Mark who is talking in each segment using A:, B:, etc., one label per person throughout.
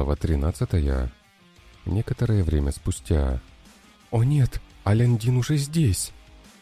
A: Глава 13. Некоторое время спустя.
B: «О нет, Аляндин уже здесь!»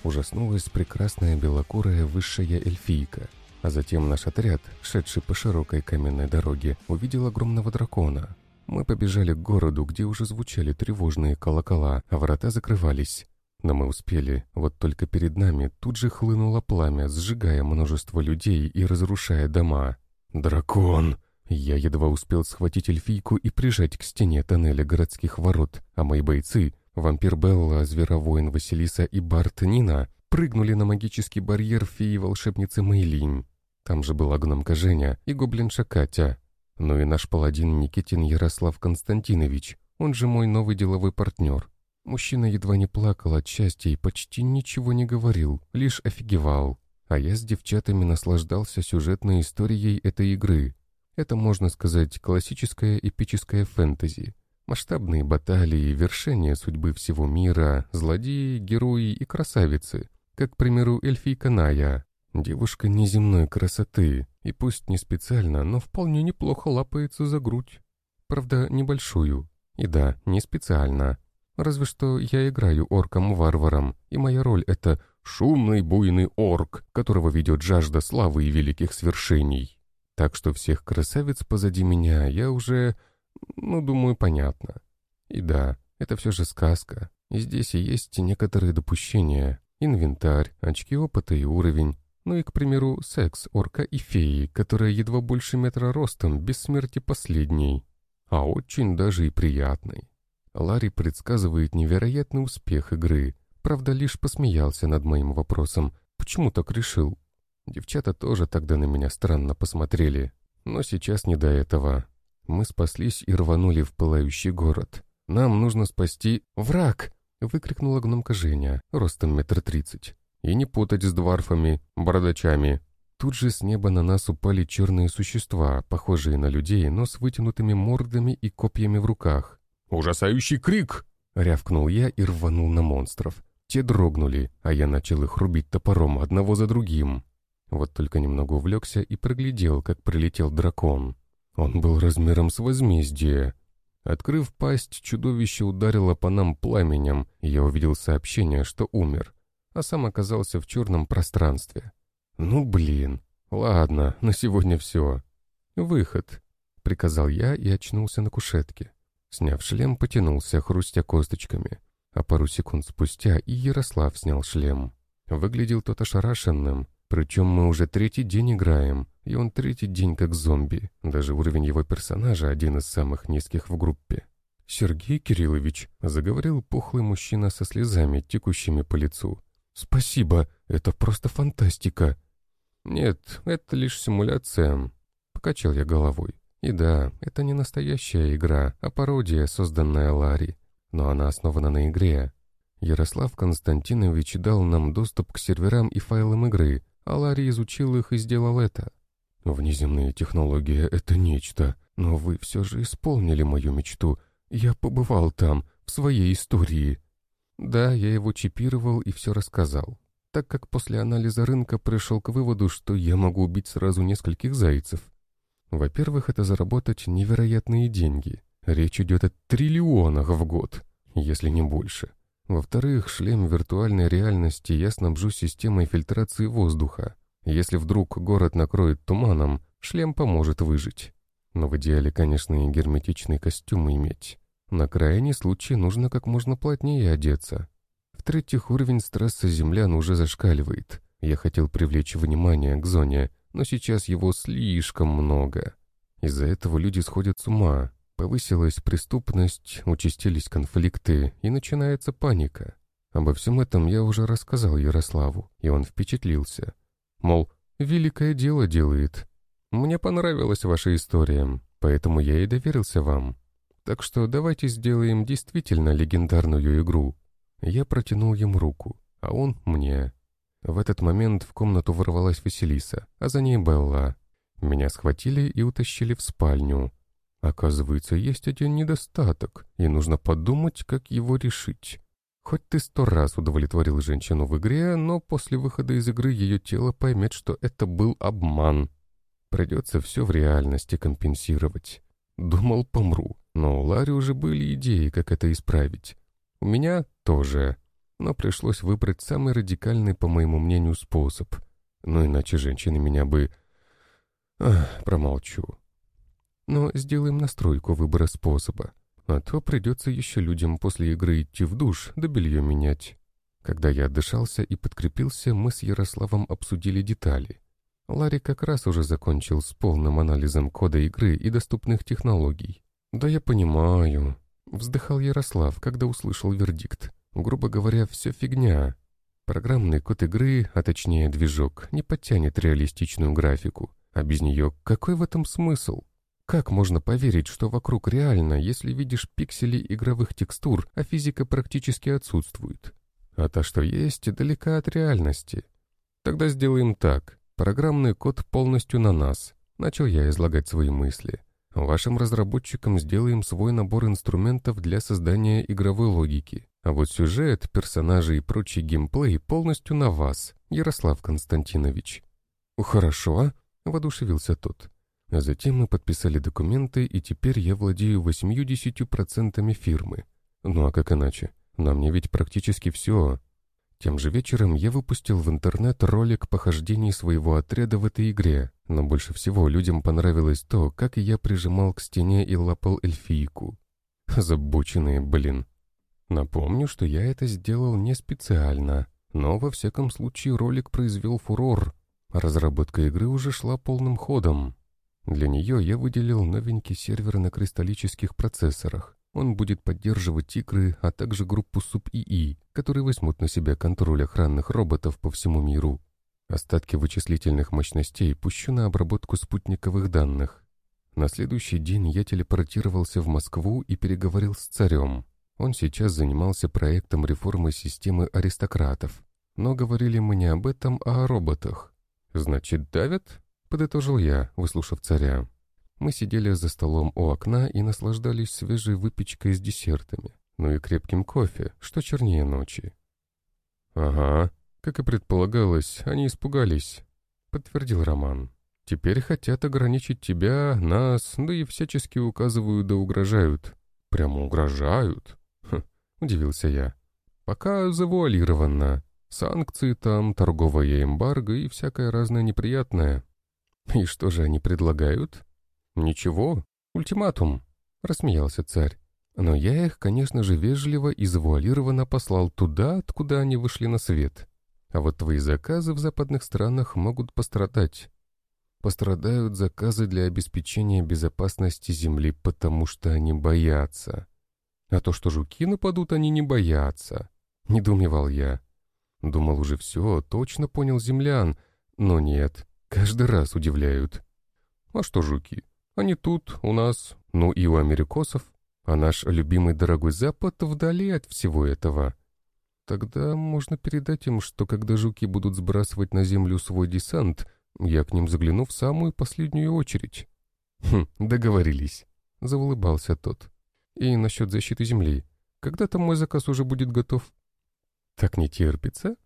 A: Ужаснулась прекрасная белокурая высшая эльфийка. А затем наш отряд, шедший по широкой каменной дороге, увидел огромного дракона. Мы побежали к городу, где уже звучали тревожные колокола, а врата закрывались. Но мы успели, вот только перед нами тут же хлынуло пламя, сжигая множество людей и разрушая дома. «Дракон!» Я едва успел схватить эльфийку и прижать к стене тоннеля городских ворот, а мои бойцы, вампир Белла, зверовоин Василиса и Барт Нина, прыгнули на магический барьер феи-волшебницы Мэйлинь. Там же была гномка Женя и гоблинша Катя. Ну и наш паладин Никитин Ярослав Константинович, он же мой новый деловой партнер. Мужчина едва не плакал от счастья и почти ничего не говорил, лишь офигевал. А я с девчатами наслаждался сюжетной историей этой игры. Это, можно сказать, классическая эпическая фэнтези. Масштабные баталии, вершение судьбы всего мира, злодеи, герои и красавицы. Как, к примеру, эльфийка Ная. Девушка неземной красоты, и пусть не специально, но вполне неплохо лапается за грудь. Правда, небольшую. И да, не специально. Разве что я играю орком-варваром, и моя роль — это шумный буйный орк, которого ведет жажда славы и великих свершений. Так что всех красавиц позади меня я уже, ну, думаю, понятно. И да, это все же сказка. И здесь и есть некоторые допущения. Инвентарь, очки опыта и уровень. Ну и, к примеру, секс орка и феи, которая едва больше метра ростом, без смерти последней. А очень даже и приятной. Ларри предсказывает невероятный успех игры. Правда, лишь посмеялся над моим вопросом. Почему так решил? Девчата тоже тогда на меня странно посмотрели. Но сейчас не до этого. Мы спаслись и рванули в пылающий город. Нам нужно спасти враг! Выкрикнула гномка Женя, ростом метр тридцать. И не путать с дворфами, бородачами. Тут же с неба на нас упали черные существа, похожие на людей, но с вытянутыми мордами и копьями в руках. «Ужасающий крик!» — рявкнул я и рванул на монстров. Те дрогнули, а я начал их рубить топором одного за другим. Вот только немного увлекся и проглядел, как прилетел дракон. Он был размером с возмездие. Открыв пасть, чудовище ударило по нам пламенем, и я увидел сообщение, что умер, а сам оказался в черном пространстве. «Ну, блин. Ладно, на сегодня все. Выход», — приказал я и очнулся на кушетке. Сняв шлем, потянулся, хрустя косточками. А пару секунд спустя и Ярослав снял шлем. Выглядел тот ошарашенным, причем мы уже третий день играем, и он третий день как зомби. Даже уровень его персонажа один из самых низких в группе. «Сергей Кириллович», — заговорил пухлый мужчина со слезами, текущими по лицу. «Спасибо, это просто фантастика». «Нет, это лишь симуляция», — покачал я головой. «И да, это не настоящая игра, а пародия, созданная Ларри. Но она основана на игре. Ярослав Константинович дал нам доступ к серверам и файлам игры, а Ларри изучил их и сделал это. Внеземные технологии — это нечто, но вы все же исполнили мою мечту. Я побывал там, в своей истории. Да, я его чипировал и все рассказал, так как после анализа рынка пришел к выводу, что я могу убить сразу нескольких зайцев. Во-первых, это заработать невероятные деньги. Речь идет о триллионах в год, если не больше. Во-вторых, шлем виртуальной реальности я снабжу системой фильтрации воздуха. Если вдруг город накроет туманом, шлем поможет выжить. Но в идеале, конечно, и герметичный костюм иметь. На крайний случай нужно как можно плотнее одеться. В-третьих, уровень стресса землян уже зашкаливает. Я хотел привлечь внимание к зоне, но сейчас его слишком много. Из-за этого люди сходят с ума, Повысилась преступность, участились конфликты, и начинается паника. Обо всем этом я уже рассказал Ярославу, и он впечатлился. Мол, великое дело делает. Мне понравилась ваша история, поэтому я и доверился вам. Так что давайте сделаем действительно легендарную игру. Я протянул ему руку, а он мне. В этот момент в комнату ворвалась Василиса, а за ней Белла. Меня схватили и утащили в спальню, Оказывается, есть один недостаток, и нужно подумать, как его решить. Хоть ты сто раз удовлетворил женщину в игре, но после выхода из игры ее тело поймет, что это был обман. Придется все в реальности компенсировать. Думал, помру. Но у Ларри уже были идеи, как это исправить. У меня тоже. Но пришлось выбрать самый радикальный, по моему мнению, способ. Но иначе женщины меня бы... Ах, промолчу. Но сделаем настройку выбора способа. А то придется еще людям после игры идти в душ, да белье менять. Когда я отдышался и подкрепился, мы с Ярославом обсудили детали. Ларри как раз уже закончил с полным анализом кода игры и доступных технологий. «Да я понимаю», — вздыхал Ярослав, когда услышал вердикт. «Грубо говоря, все фигня. Программный код игры, а точнее движок, не подтянет реалистичную графику. А без нее какой в этом смысл? Как можно поверить, что вокруг реально, если видишь пиксели игровых текстур, а физика практически отсутствует? А то, что есть, далека от реальности. Тогда сделаем так. Программный код полностью на нас. Начал я излагать свои мысли. Вашим разработчикам сделаем свой набор инструментов для создания игровой логики. А вот сюжет, персонажи и прочий геймплей полностью на вас, Ярослав Константинович. «Хорошо», — воодушевился тот. А затем мы подписали документы, и теперь я владею 80% фирмы. Ну а как иначе? На мне ведь практически все. Тем же вечером я выпустил в интернет ролик похождений своего отряда в этой игре, но больше всего людям понравилось то, как я прижимал к стене и лапал эльфийку. Забученные, блин. Напомню, что я это сделал не специально, но во всяком случае ролик произвел фурор. Разработка игры уже шла полным ходом. Для нее я выделил новенький сервер на кристаллических процессорах. Он будет поддерживать игры, а также группу суб-ИИ, которые возьмут на себя контроль охранных роботов по всему миру. Остатки вычислительных мощностей пущу на обработку спутниковых данных. На следующий день я телепортировался в Москву и переговорил с царем. Он сейчас занимался проектом реформы системы аристократов. Но говорили мы не об этом, а о роботах. «Значит, давят?» — подытожил я, выслушав царя. Мы сидели за столом у окна и наслаждались свежей выпечкой с десертами, ну и крепким кофе, что чернее ночи. «Ага, как и предполагалось, они испугались», — подтвердил Роман. «Теперь хотят ограничить тебя, нас, да и всячески указывают да угрожают». «Прямо угрожают?» хм, удивился я. «Пока завуалированно. Санкции там, торговая эмбарго и всякое разное неприятное». «И что же они предлагают?» «Ничего, ультиматум», — рассмеялся царь. «Но я их, конечно же, вежливо и завуалированно послал туда, откуда они вышли на свет. А вот твои заказы в западных странах могут пострадать. Пострадают заказы для обеспечения безопасности Земли, потому что они боятся. А то, что жуки нападут, они не боятся», — недоумевал я. Думал уже все, точно понял землян, но нет, каждый раз удивляют. А что жуки? Они тут, у нас, ну и у америкосов. А наш любимый дорогой Запад вдали от всего этого. Тогда можно передать им, что когда жуки будут сбрасывать на землю свой десант, я к ним загляну в самую последнюю очередь. Хм, договорились. Заулыбался тот. И насчет защиты земли. Когда там мой заказ уже будет готов? Так не терпится?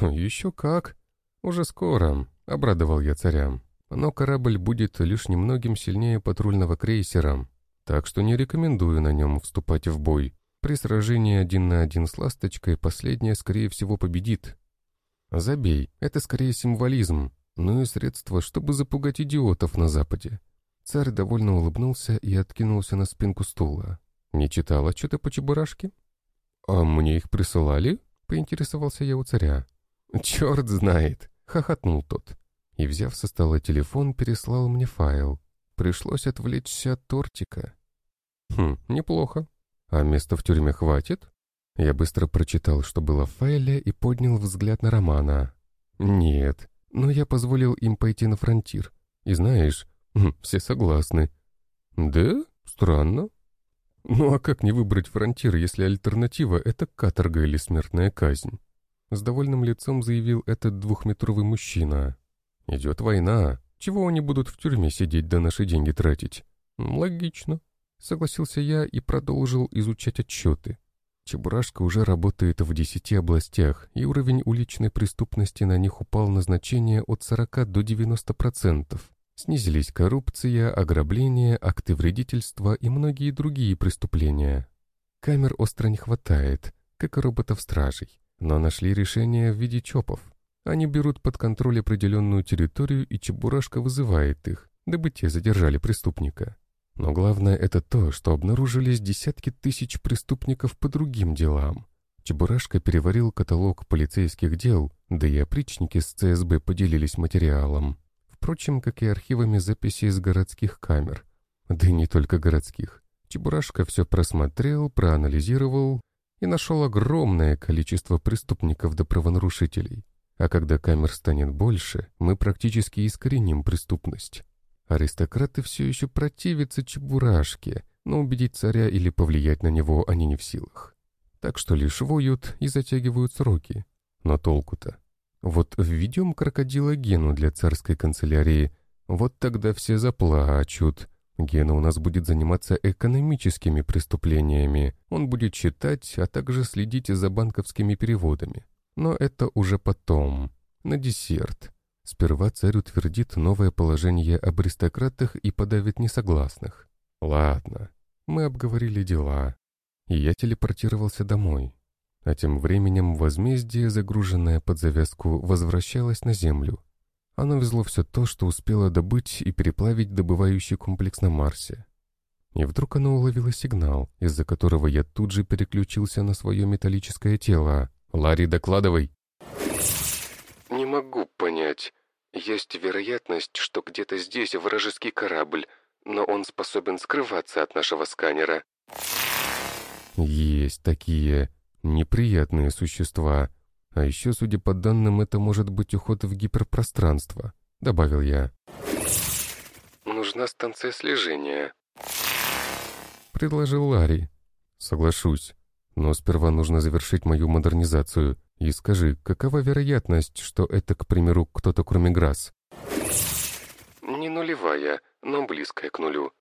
A: Еще как. Уже скоро, обрадовал я царям но корабль будет лишь немногим сильнее патрульного крейсера, так что не рекомендую на нем вступать в бой. При сражении один на один с «Ласточкой» последняя, скорее всего, победит. Забей, это скорее символизм, ну и средство, чтобы запугать идиотов на Западе. Царь довольно улыбнулся и откинулся на спинку стула. «Не читала что-то по чебурашке?» «А мне их присылали?» — поинтересовался я у царя. «Черт знает!» — хохотнул тот и, взяв со стола телефон, переслал мне файл. Пришлось отвлечься от тортика. Хм, неплохо. А места в тюрьме хватит? Я быстро прочитал, что было в файле, и поднял взгляд на Романа. Нет, но я позволил им пойти на фронтир. И знаешь, хм, все согласны. Да? Странно. Ну а как не выбрать фронтир, если альтернатива — это каторга или смертная казнь? С довольным лицом заявил этот двухметровый мужчина. Идет война. Чего они будут в тюрьме сидеть да наши деньги тратить? Логично. Согласился я и продолжил изучать отчеты. Чебурашка уже работает в десяти областях, и уровень уличной преступности на них упал на значение от 40 до 90%. Снизились коррупция, ограбление, акты вредительства и многие другие преступления. Камер остро не хватает, как и роботов-стражей, но нашли решение в виде ЧОПов. Они берут под контроль определенную территорию, и Чебурашка вызывает их, дабы те задержали преступника. Но главное это то, что обнаружились десятки тысяч преступников по другим делам. Чебурашка переварил каталог полицейских дел, да и опричники с ЦСБ поделились материалом. Впрочем, как и архивами записей из городских камер. Да и не только городских. Чебурашка все просмотрел, проанализировал и нашел огромное количество преступников до правонарушителей. А когда камер станет больше, мы практически искореним преступность. Аристократы все еще противятся Чебурашке, но убедить царя или повлиять на него они не в силах. Так что лишь воют и затягивают сроки. Но толку-то? Вот введем крокодила Гену для царской канцелярии, вот тогда все заплачут. Гена у нас будет заниматься экономическими преступлениями. Он будет читать, а также следить за банковскими переводами. Но это уже потом, на десерт. Сперва царь утвердит новое положение об аристократах и подавит несогласных. Ладно, мы обговорили дела. И я телепортировался домой. А тем временем возмездие, загруженное под завязку, возвращалось на землю. Оно везло все то, что успело добыть и переплавить добывающий комплекс на Марсе. И вдруг оно уловило сигнал, из-за которого я тут же переключился на свое металлическое тело. «Ларри, докладывай!»
B: «Не могу понять. Есть вероятность, что где-то здесь вражеский корабль, но он способен скрываться от нашего сканера».
A: «Есть такие неприятные существа. А еще, судя по данным, это может быть уход в гиперпространство», — добавил я.
B: «Нужна станция слежения», —
A: предложил Ларри. «Соглашусь. Но сперва нужно завершить мою модернизацию. И скажи, какова вероятность, что это, к примеру, кто-то кроме Грасс?»
B: «Не нулевая, но близкая к нулю».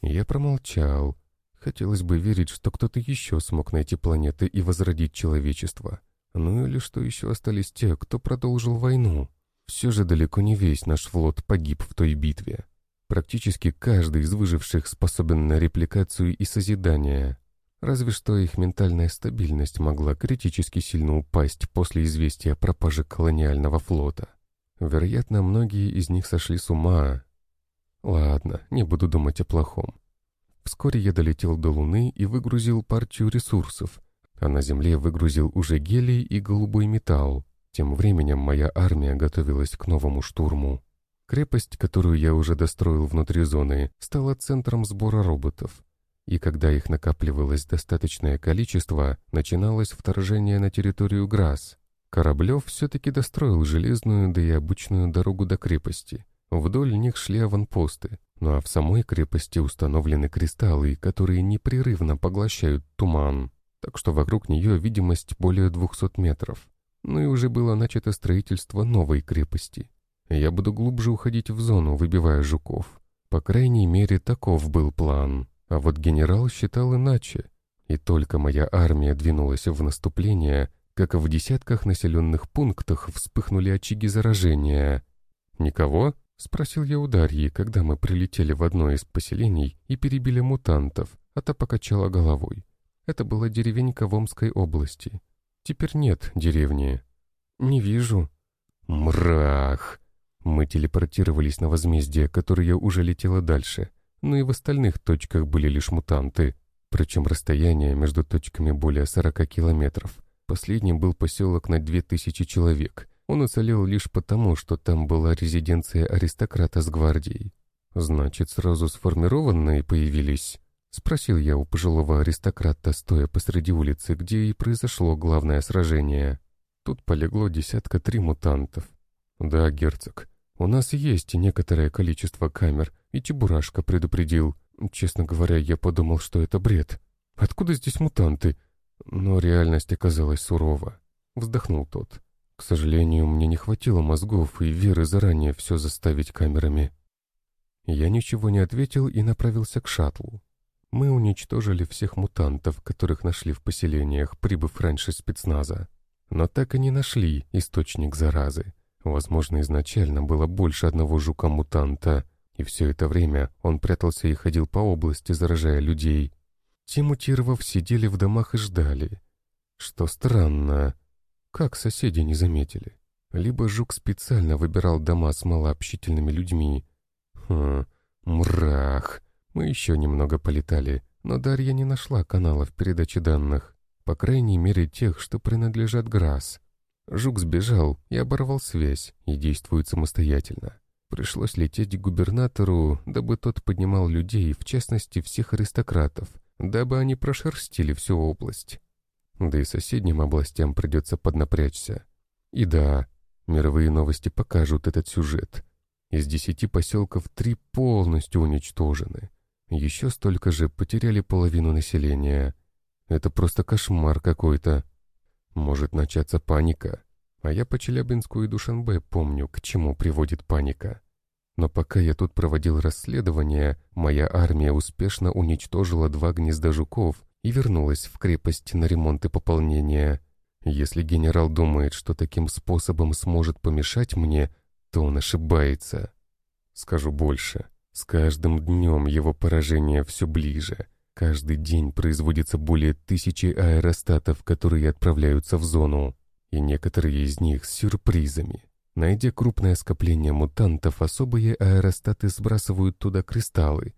A: Я промолчал. Хотелось бы верить, что кто-то еще смог найти планеты и возродить человечество. Ну или что еще остались те, кто продолжил войну. Все же далеко не весь наш флот погиб в той битве. Практически каждый из выживших способен на репликацию и созидание. Разве что их ментальная стабильность могла критически сильно упасть после известия о пропаже колониального флота. Вероятно, многие из них сошли с ума. Ладно, не буду думать о плохом. Вскоре я долетел до Луны и выгрузил партию ресурсов, а на Земле выгрузил уже гелий и голубой металл. Тем временем моя армия готовилась к новому штурму. Крепость, которую я уже достроил внутри зоны, стала центром сбора роботов и когда их накапливалось достаточное количество, начиналось вторжение на территорию Грасс. Кораблев все-таки достроил железную, да и обычную дорогу до крепости. Вдоль них шли аванпосты, ну а в самой крепости установлены кристаллы, которые непрерывно поглощают туман, так что вокруг нее видимость более 200 метров. Ну и уже было начато строительство новой крепости. Я буду глубже уходить в зону, выбивая жуков. По крайней мере, таков был план. А вот генерал считал иначе. И только моя армия двинулась в наступление, как в десятках населенных пунктах вспыхнули очаги заражения. «Никого?» — спросил я у Дарьи, когда мы прилетели в одно из поселений и перебили мутантов, а та покачала головой. Это была деревенька в Омской области. Теперь нет деревни. «Не вижу». «Мрах!» Мы телепортировались на возмездие, которое уже летело дальше но и в остальных точках были лишь мутанты. Причем расстояние между точками более 40 километров. Последним был поселок на 2000 человек. Он уцелел лишь потому, что там была резиденция аристократа с гвардией. «Значит, сразу сформированные появились?» — спросил я у пожилого аристократа, стоя посреди улицы, где и произошло главное сражение. Тут полегло десятка три мутантов. «Да, герцог, у нас есть некоторое количество камер, и Чебурашка предупредил. Честно говоря, я подумал, что это бред. Откуда здесь мутанты? Но реальность оказалась сурова. Вздохнул тот. К сожалению, мне не хватило мозгов и веры заранее все заставить камерами. Я ничего не ответил и направился к шаттлу. Мы уничтожили всех мутантов, которых нашли в поселениях, прибыв раньше спецназа. Но так и не нашли источник заразы. Возможно, изначально было больше одного жука-мутанта, и все это время он прятался и ходил по области, заражая людей. Те, мутировав, сидели в домах и ждали. Что странно, как соседи не заметили? Либо жук специально выбирал дома с малообщительными людьми. Хм, мрах. Мы еще немного полетали, но Дарья не нашла каналов передачи данных. По крайней мере, тех, что принадлежат Грасс. Жук сбежал и оборвал связь, и действует самостоятельно. Пришлось лететь к губернатору, дабы тот поднимал людей, в частности, всех аристократов, дабы они прошерстили всю область. Да и соседним областям придется поднапрячься. И да, мировые новости покажут этот сюжет. Из десяти поселков три полностью уничтожены. Еще столько же потеряли половину населения. Это просто кошмар какой-то. Может начаться паника. А я по Челябинску и Душанбе помню, к чему приводит паника. Но пока я тут проводил расследование, моя армия успешно уничтожила два гнезда жуков и вернулась в крепость на ремонт и пополнение. Если генерал думает, что таким способом сможет помешать мне, то он ошибается. Скажу больше. С каждым днем его поражение все ближе. Каждый день производится более тысячи аэростатов, которые отправляются в зону. И некоторые из них с сюрпризами. Найдя крупное скопление мутантов, особые аэростаты сбрасывают туда кристаллы.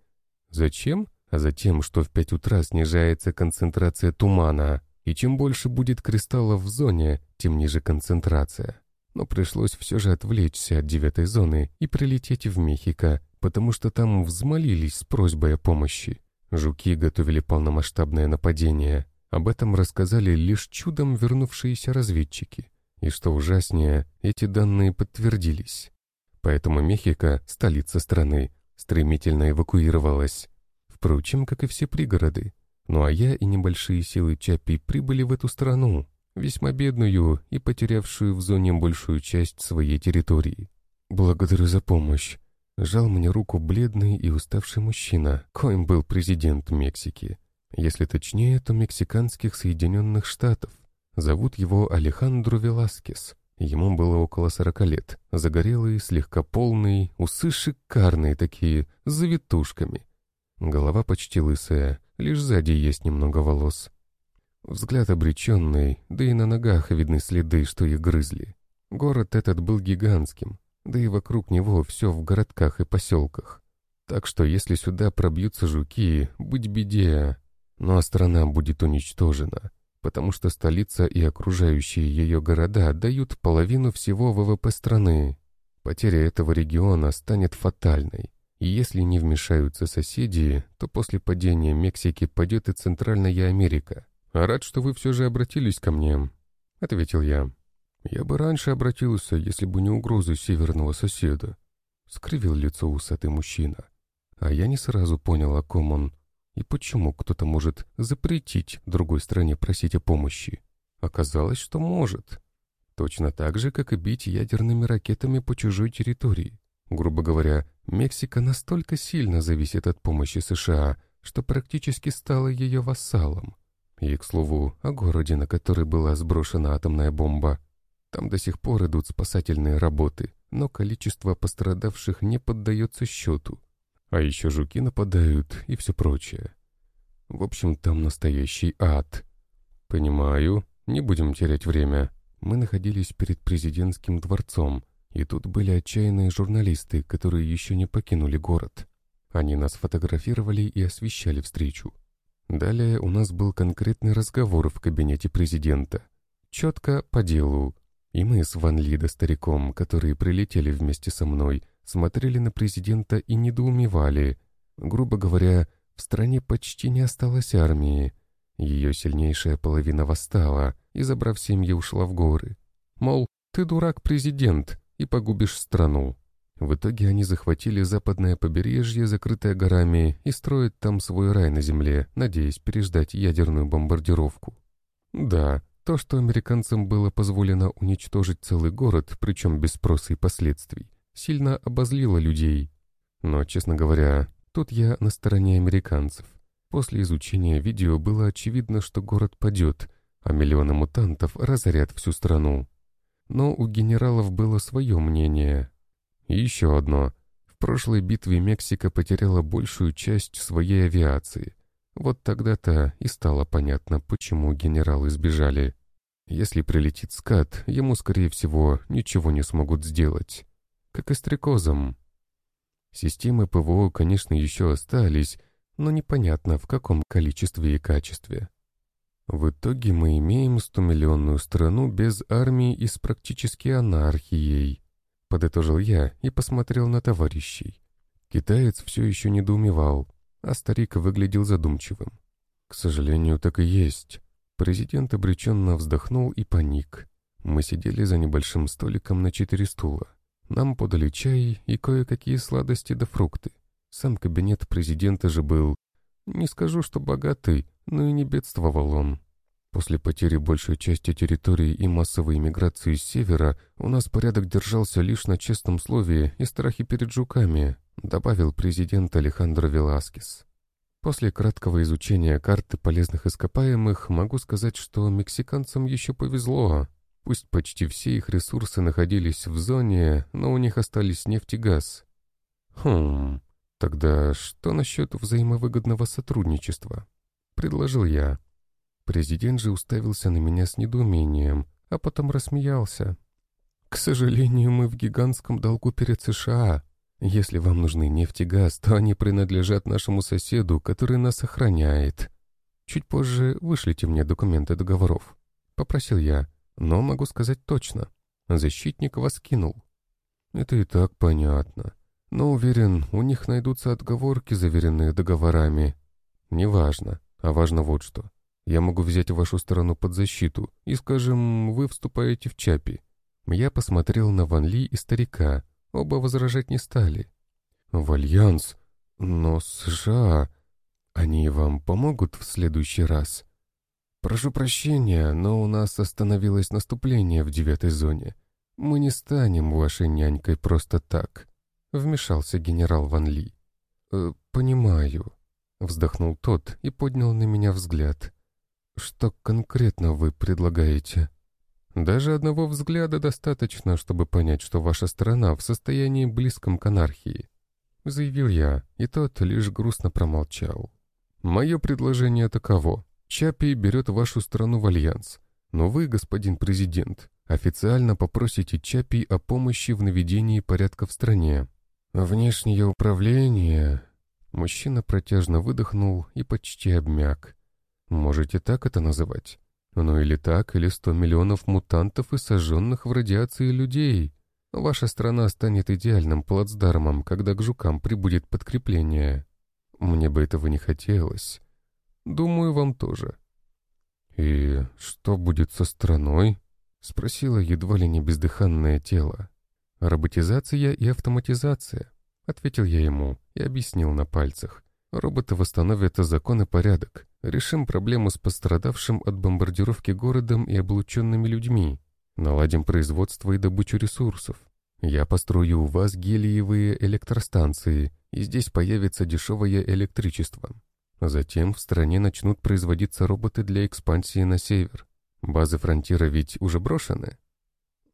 A: Зачем? А затем, что в 5 утра снижается концентрация тумана, и чем больше будет кристаллов в зоне, тем ниже концентрация. Но пришлось все же отвлечься от девятой зоны и прилететь в Мехико, потому что там взмолились с просьбой о помощи. Жуки готовили полномасштабное нападение. Об этом рассказали лишь чудом вернувшиеся разведчики. И что ужаснее, эти данные подтвердились. Поэтому Мехико, столица страны, стремительно эвакуировалась. Впрочем, как и все пригороды. Ну а я и небольшие силы Чапи прибыли в эту страну, весьма бедную и потерявшую в зоне большую часть своей территории. «Благодарю за помощь», — жал мне руку бледный и уставший мужчина, коим был президент Мексики. Если точнее, то мексиканских Соединенных Штатов. Зовут его Алехандро Веласкес. Ему было около сорока лет. Загорелый, слегка полный, усы шикарные такие, с завитушками. Голова почти лысая, лишь сзади есть немного волос. Взгляд обреченный, да и на ногах видны следы, что их грызли. Город этот был гигантским, да и вокруг него все в городках и поселках. Так что если сюда пробьются жуки, быть беде, но ну а страна будет уничтожена потому что столица и окружающие ее города дают половину всего ВВП страны. Потеря этого региона станет фатальной. И если не вмешаются соседи, то после падения Мексики падет и Центральная Америка. Рад, что вы все же обратились ко мне, — ответил я. Я бы раньше обратился, если бы не угрозы северного соседа. Скривил лицо усатый мужчина. А я не сразу понял, о ком он, и почему кто-то может запретить другой стране просить о помощи? Оказалось, что может. Точно так же, как и бить ядерными ракетами по чужой территории. Грубо говоря, Мексика настолько сильно зависит от помощи США, что практически стала ее вассалом. И, к слову, о городе, на который была сброшена атомная бомба. Там до сих пор идут спасательные работы, но количество пострадавших не поддается счету. А еще жуки нападают и все прочее. В общем, там настоящий ад. Понимаю, не будем терять время. Мы находились перед президентским дворцом, и тут были отчаянные журналисты, которые еще не покинули город. Они нас фотографировали и освещали встречу. Далее у нас был конкретный разговор в кабинете президента. Четко по делу. И мы с Ван Лида стариком, которые прилетели вместе со мной, смотрели на президента и недоумевали. Грубо говоря, в стране почти не осталось армии. Ее сильнейшая половина восстала и, забрав семьи, ушла в горы. Мол, ты дурак, президент, и погубишь страну. В итоге они захватили западное побережье, закрытое горами, и строят там свой рай на земле, надеясь переждать ядерную бомбардировку. Да, то, что американцам было позволено уничтожить целый город, причем без спроса и последствий, сильно обозлило людей. Но, честно говоря, тут я на стороне американцев. После изучения видео было очевидно, что город падет, а миллионы мутантов разорят всю страну. Но у генералов было свое мнение. И еще одно. В прошлой битве Мексика потеряла большую часть своей авиации. Вот тогда-то и стало понятно, почему генералы сбежали. Если прилетит скат, ему, скорее всего, ничего не смогут сделать. Как и с трикозом. Системы ПВО, конечно, еще остались, но непонятно в каком количестве и качестве. В итоге мы имеем стомиллионную страну без армии и с практически анархией. Подытожил я и посмотрел на товарищей. Китаец все еще недоумевал, а старик выглядел задумчивым. К сожалению, так и есть. Президент обреченно вздохнул и паник. Мы сидели за небольшим столиком на четыре стула. Нам подали чай и кое-какие сладости да фрукты. Сам кабинет президента же был, не скажу, что богатый, но и не бедствовал он. После потери большей части территории и массовой иммиграции с севера у нас порядок держался лишь на честном слове и страхе перед жуками, добавил президент Алехандро Веласкес. После краткого изучения карты полезных ископаемых могу сказать, что мексиканцам еще повезло. Пусть почти все их ресурсы находились в зоне, но у них остались нефть и газ. Хм, «Тогда что насчет взаимовыгодного сотрудничества?» — предложил я. Президент же уставился на меня с недоумением, а потом рассмеялся. «К сожалению, мы в гигантском долгу перед США. Если вам нужны нефть и газ, то они принадлежат нашему соседу, который нас охраняет. Чуть позже вышлите мне документы договоров». Попросил я, но могу сказать точно. Защитник вас кинул. «Это и так понятно», но уверен, у них найдутся отговорки, заверенные договорами. Неважно, а важно вот что. Я могу взять вашу сторону под защиту, и, скажем, вы вступаете в ЧАПИ. Я посмотрел на Ван Ли и старика. Оба возражать не стали. В Альянс? Но США... Они вам помогут в следующий раз? Прошу прощения, но у нас остановилось наступление в девятой зоне. Мы не станем вашей нянькой просто так. — вмешался генерал Ван Ли. «Э, «Понимаю», — вздохнул тот и поднял на меня взгляд. «Что конкретно вы предлагаете?» «Даже одного взгляда достаточно, чтобы понять, что ваша страна в состоянии близком к анархии», — заявил я, и тот лишь грустно промолчал. «Мое предложение таково. Чапи берет вашу страну в альянс, но вы, господин президент, официально попросите Чапи о помощи в наведении порядка в стране. «Внешнее управление...» Мужчина протяжно выдохнул и почти обмяк. «Можете так это называть? Ну или так, или сто миллионов мутантов и сожженных в радиации людей. Ваша страна станет идеальным плацдармом, когда к жукам прибудет подкрепление. Мне бы этого не хотелось. Думаю, вам тоже». «И что будет со страной?» — спросила едва ли не бездыханное тело. «Роботизация и автоматизация», — ответил я ему и объяснил на пальцах. «Роботы восстановят закон и порядок. Решим проблему с пострадавшим от бомбардировки городом и облученными людьми. Наладим производство и добычу ресурсов. Я построю у вас гелиевые электростанции, и здесь появится дешевое электричество. Затем в стране начнут производиться роботы для экспансии на север. Базы фронтира ведь уже брошены?»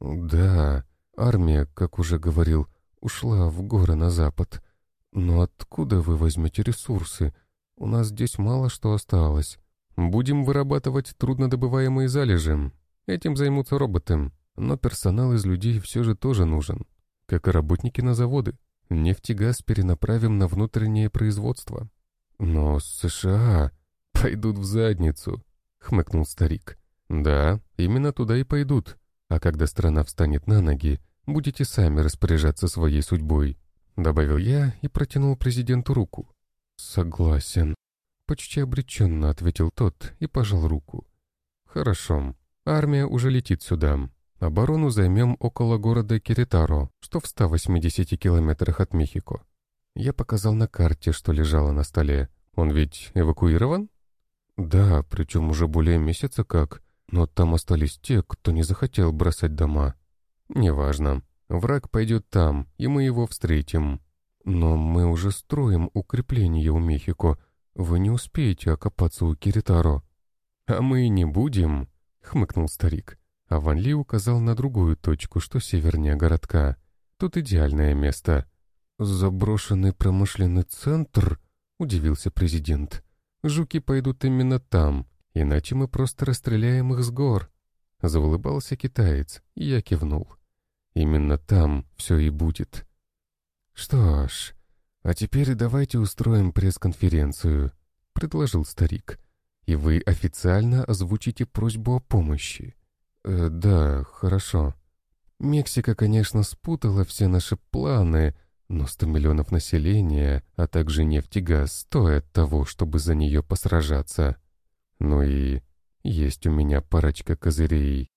A: «Да», Армия, как уже говорил, ушла в горы на запад. Но откуда вы возьмете ресурсы? У нас здесь мало что осталось. Будем вырабатывать труднодобываемые залежи. Этим займутся роботы. Но персонал из людей все же тоже нужен. Как и работники на заводы. Нефть и газ перенаправим на внутреннее производство. Но США пойдут в задницу, хмыкнул старик. Да, именно туда и пойдут. А когда страна встанет на ноги, будете сами распоряжаться своей судьбой», — добавил я и протянул президенту руку. «Согласен», — почти обреченно ответил тот и пожал руку. «Хорошо, армия уже летит сюда. Оборону займем около города Киритаро, что в 180 километрах от Мехико. Я показал на карте, что лежало на столе. Он ведь эвакуирован? Да, причем уже более месяца как. Но там остались те, кто не захотел бросать дома. Неважно. Враг пойдет там, и мы его встретим. Но мы уже строим укрепление у Мехико. Вы не успеете окопаться у Киритаро. А мы не будем, хмыкнул старик. А Ван Ли указал на другую точку, что севернее городка. Тут идеальное место. «Заброшенный промышленный центр?» — удивился президент. «Жуки пойдут именно там, иначе мы просто расстреляем их с гор». Заулыбался китаец, и я кивнул. «Именно там все и будет». «Что ж, а теперь давайте устроим пресс-конференцию», — предложил старик. «И вы официально озвучите просьбу о помощи». «Э, «Да, хорошо». Мексика, конечно, спутала все наши планы, но 100 миллионов населения, а также нефть и газ стоят того, чтобы за нее посражаться. Ну и есть у меня парочка козырей.